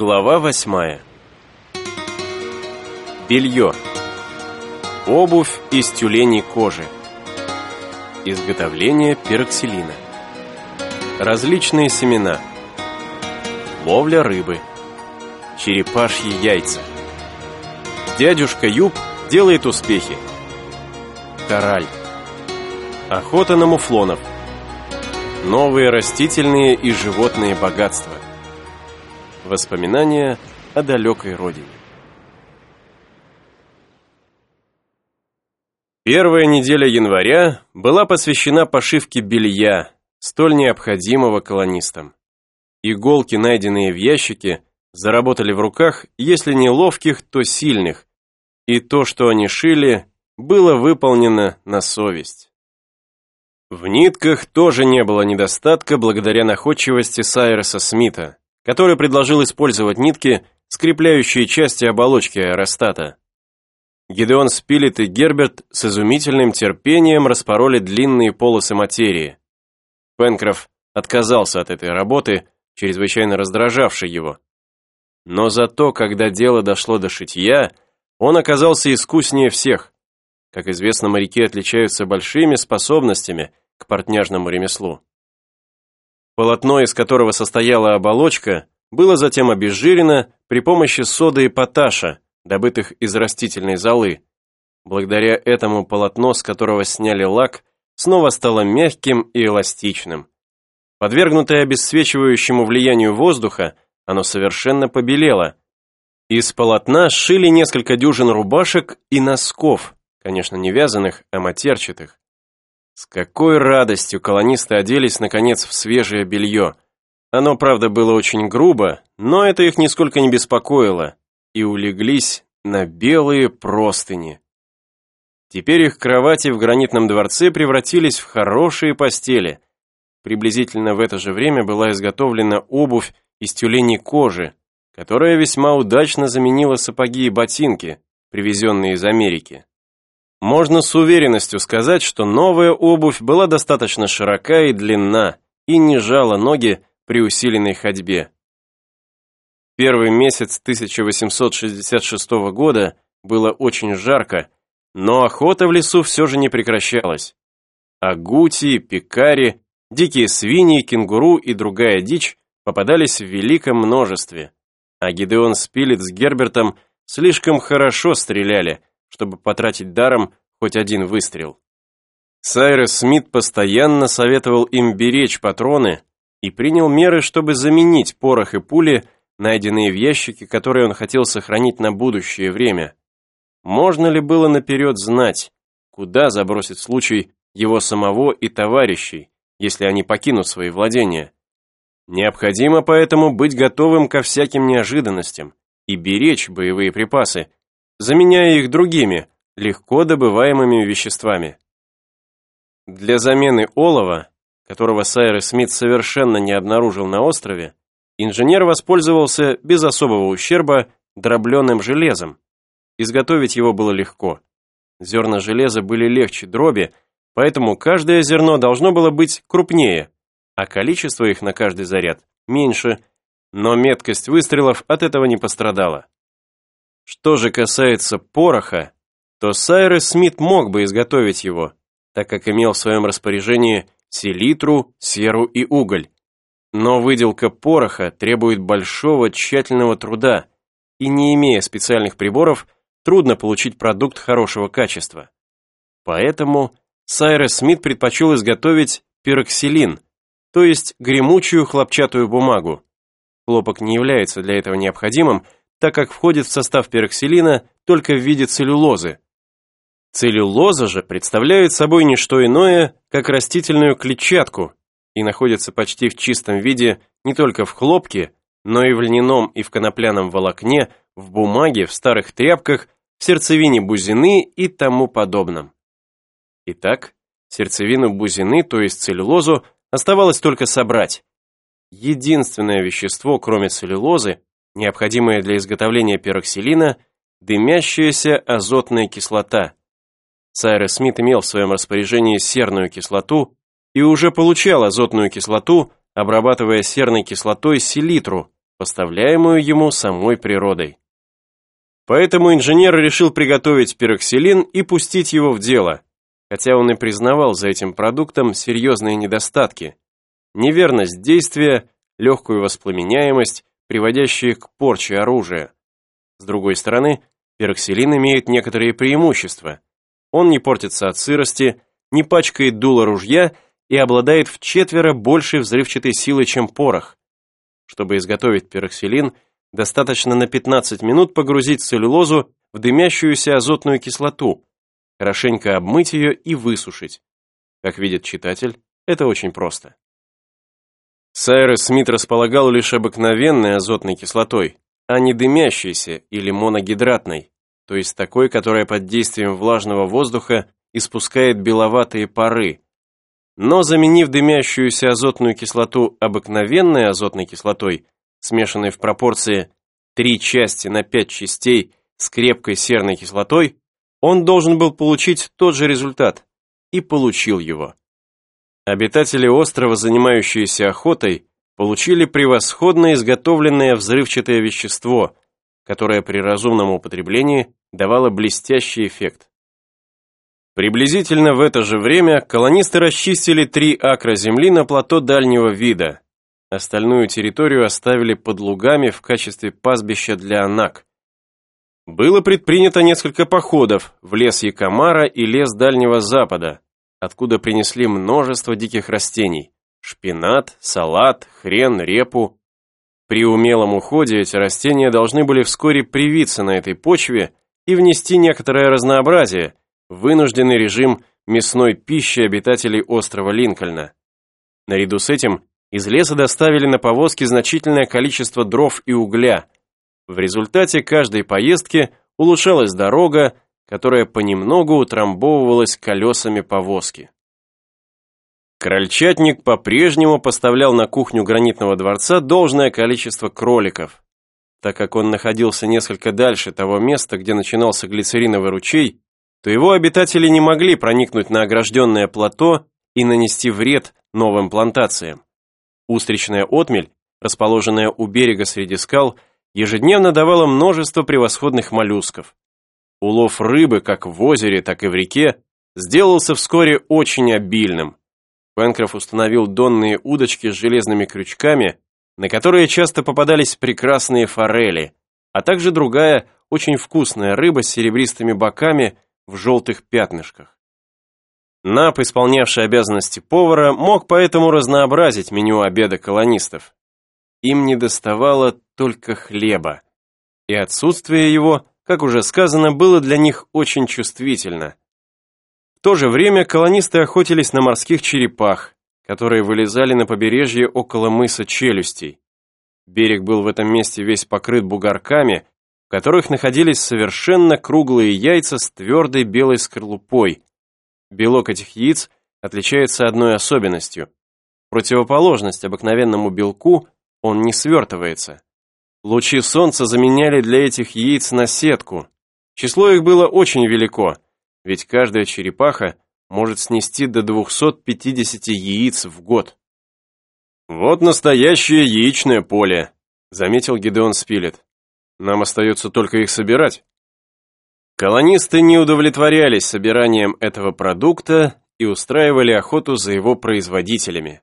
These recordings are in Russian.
Глава восьмая. Белье. Обувь из тюленей кожи. Изготовление пероксилина. Различные семена. Ловля рыбы. Черепашьи яйца. Дядюшка Юб делает успехи. Кораль. Охота на муфлонов. Новые растительные и животные богатства. Воспоминания о далекой родине. Первая неделя января была посвящена пошивке белья, столь необходимого колонистам. Иголки, найденные в ящике, заработали в руках, если не ловких, то сильных, и то, что они шили, было выполнено на совесть. В нитках тоже не было недостатка благодаря находчивости Сайреса Смита, который предложил использовать нитки, скрепляющие части оболочки аэростата. Гидеон Спилет и Герберт с изумительным терпением распороли длинные полосы материи. Пенкроф отказался от этой работы, чрезвычайно раздражавшей его. Но зато, когда дело дошло до шитья, он оказался искуснее всех. Как известно, моряки отличаются большими способностями к портняжному ремеслу. Полотно, из которого состояла оболочка, было затем обезжирено при помощи соды и поташа, добытых из растительной золы. Благодаря этому полотно, с которого сняли лак, снова стало мягким и эластичным. Подвергнутое обесцвечивающему влиянию воздуха, оно совершенно побелело. Из полотна сшили несколько дюжин рубашек и носков, конечно, не вязаных, а матерчатых. С какой радостью колонисты оделись, наконец, в свежее белье. Оно, правда, было очень грубо, но это их нисколько не беспокоило, и улеглись на белые простыни. Теперь их кровати в гранитном дворце превратились в хорошие постели. Приблизительно в это же время была изготовлена обувь из тюленей кожи, которая весьма удачно заменила сапоги и ботинки, привезенные из Америки. Можно с уверенностью сказать, что новая обувь была достаточно широка и длинна и не жала ноги при усиленной ходьбе. Первый месяц 1866 года было очень жарко, но охота в лесу все же не прекращалась. Агути, пекари, дикие свиньи, кенгуру и другая дичь попадались в великом множестве, а Гидеон Спилет с Гербертом слишком хорошо стреляли – чтобы потратить даром хоть один выстрел. Сайрес Смит постоянно советовал им беречь патроны и принял меры, чтобы заменить порох и пули, найденные в ящике, которые он хотел сохранить на будущее время. Можно ли было наперед знать, куда забросит случай его самого и товарищей, если они покинут свои владения? Необходимо поэтому быть готовым ко всяким неожиданностям и беречь боевые припасы, заменяя их другими, легко добываемыми веществами. Для замены олова, которого Сайрес Смит совершенно не обнаружил на острове, инженер воспользовался без особого ущерба дробленым железом. Изготовить его было легко. Зерна железа были легче дроби, поэтому каждое зерно должно было быть крупнее, а количество их на каждый заряд меньше, но меткость выстрелов от этого не пострадала. Что же касается пороха, то Сайрес Смит мог бы изготовить его, так как имел в своем распоряжении селитру, серу и уголь. Но выделка пороха требует большого тщательного труда, и не имея специальных приборов, трудно получить продукт хорошего качества. Поэтому Сайрес Смит предпочел изготовить пироксилин, то есть гремучую хлопчатую бумагу. Хлопок не является для этого необходимым, так как входит в состав пероксилина только в виде целлюлозы. Целлюлоза же представляет собой не что иное, как растительную клетчатку и находится почти в чистом виде не только в хлопке, но и в льняном и в конопляном волокне, в бумаге, в старых тряпках, в сердцевине бузины и тому подобном. Итак, сердцевину бузины, то есть целлюлозу, оставалось только собрать. Единственное вещество, кроме целлюлозы, необходимая для изготовления пероксилина, дымящаяся азотная кислота. Сайрес Смит имел в своем распоряжении серную кислоту и уже получал азотную кислоту, обрабатывая серной кислотой селитру, поставляемую ему самой природой. Поэтому инженер решил приготовить пироксилин и пустить его в дело, хотя он и признавал за этим продуктом серьезные недостатки. Неверность действия, легкую воспламеняемость, приводящие к порче оружия. С другой стороны, пироксилин имеет некоторые преимущества. Он не портится от сырости, не пачкает дуло ружья и обладает в четверо большей взрывчатой силой, чем порох. Чтобы изготовить пироксилин, достаточно на 15 минут погрузить целлюлозу в дымящуюся азотную кислоту, хорошенько обмыть ее и высушить. Как видит читатель, это очень просто. Сайрес Смит располагал лишь обыкновенной азотной кислотой, а не дымящейся или моногидратной, то есть такой, которая под действием влажного воздуха испускает беловатые пары. Но заменив дымящуюся азотную кислоту обыкновенной азотной кислотой, смешанной в пропорции 3 части на 5 частей с крепкой серной кислотой, он должен был получить тот же результат, и получил его. Обитатели острова, занимающиеся охотой, получили превосходно изготовленное взрывчатое вещество, которое при разумном употреблении давало блестящий эффект. Приблизительно в это же время колонисты расчистили три акра земли на плато дальнего вида. Остальную территорию оставили под лугами в качестве пастбища для анак. Было предпринято несколько походов в лес Якомара и лес Дальнего Запада, откуда принесли множество диких растений – шпинат, салат, хрен, репу. При умелом уходе эти растения должны были вскоре привиться на этой почве и внести некоторое разнообразие в вынужденный режим мясной пищи обитателей острова Линкольна. Наряду с этим из леса доставили на повозки значительное количество дров и угля. В результате каждой поездки улучшалась дорога, которая понемногу утрамбовывалась колесами повозки. Крольчатник по-прежнему поставлял на кухню гранитного дворца должное количество кроликов. Так как он находился несколько дальше того места, где начинался глицериновый ручей, то его обитатели не могли проникнуть на огражденное плато и нанести вред новым плантациям. Устричная отмель, расположенная у берега среди скал, ежедневно давала множество превосходных моллюсков. Улов рыбы как в озере, так и в реке сделался вскоре очень обильным. Пенкроф установил донные удочки с железными крючками, на которые часто попадались прекрасные форели, а также другая, очень вкусная рыба с серебристыми боками в желтых пятнышках. Нап, исполнявший обязанности повара, мог поэтому разнообразить меню обеда колонистов. Им не доставало только хлеба, и отсутствие его, как уже сказано, было для них очень чувствительно. В то же время колонисты охотились на морских черепах, которые вылезали на побережье около мыса Челюстей. Берег был в этом месте весь покрыт бугорками, в которых находились совершенно круглые яйца с твердой белой скорлупой, Белок этих яиц отличается одной особенностью. Противоположность обыкновенному белку, он не свертывается. Лучи солнца заменяли для этих яиц на сетку. Число их было очень велико, ведь каждая черепаха может снести до 250 яиц в год. «Вот настоящее яичное поле», — заметил Гидеон Спилет. «Нам остается только их собирать». Колонисты не удовлетворялись собиранием этого продукта и устраивали охоту за его производителями.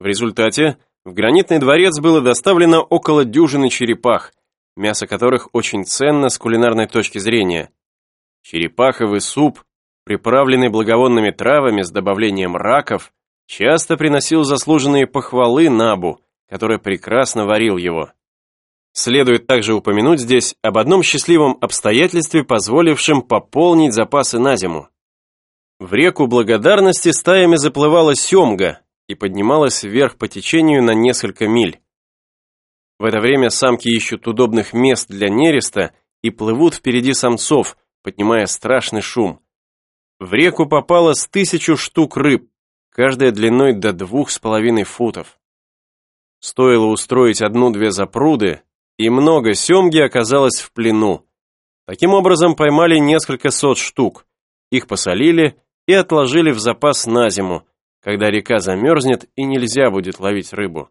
В результате в гранитный дворец было доставлено около дюжины черепах, мясо которых очень ценно с кулинарной точки зрения. Черепаховый суп, приправленный благовонными травами с добавлением раков, часто приносил заслуженные похвалы Набу, который прекрасно варил его. Следует также упомянуть здесь об одном счастливом обстоятельстве, позволившем пополнить запасы на зиму. В реку Благодарности стаями заплывала семга и поднималась вверх по течению на несколько миль. В это время самки ищут удобных мест для нереста и плывут впереди самцов, поднимая страшный шум. В реку попало с тысячу штук рыб, каждая длиной до двух с половиной футов. Стоило устроить одну-две запруды, и много семги оказалось в плену. Таким образом поймали несколько сот штук, их посолили и отложили в запас на зиму, когда река замерзнет и нельзя будет ловить рыбу.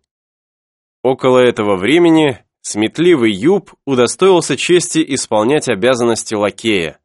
Около этого времени Сметливый Юб удостоился чести исполнять обязанности лакея.